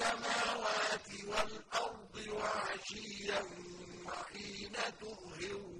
السماوات والأرض وعشيا وحين تظهرون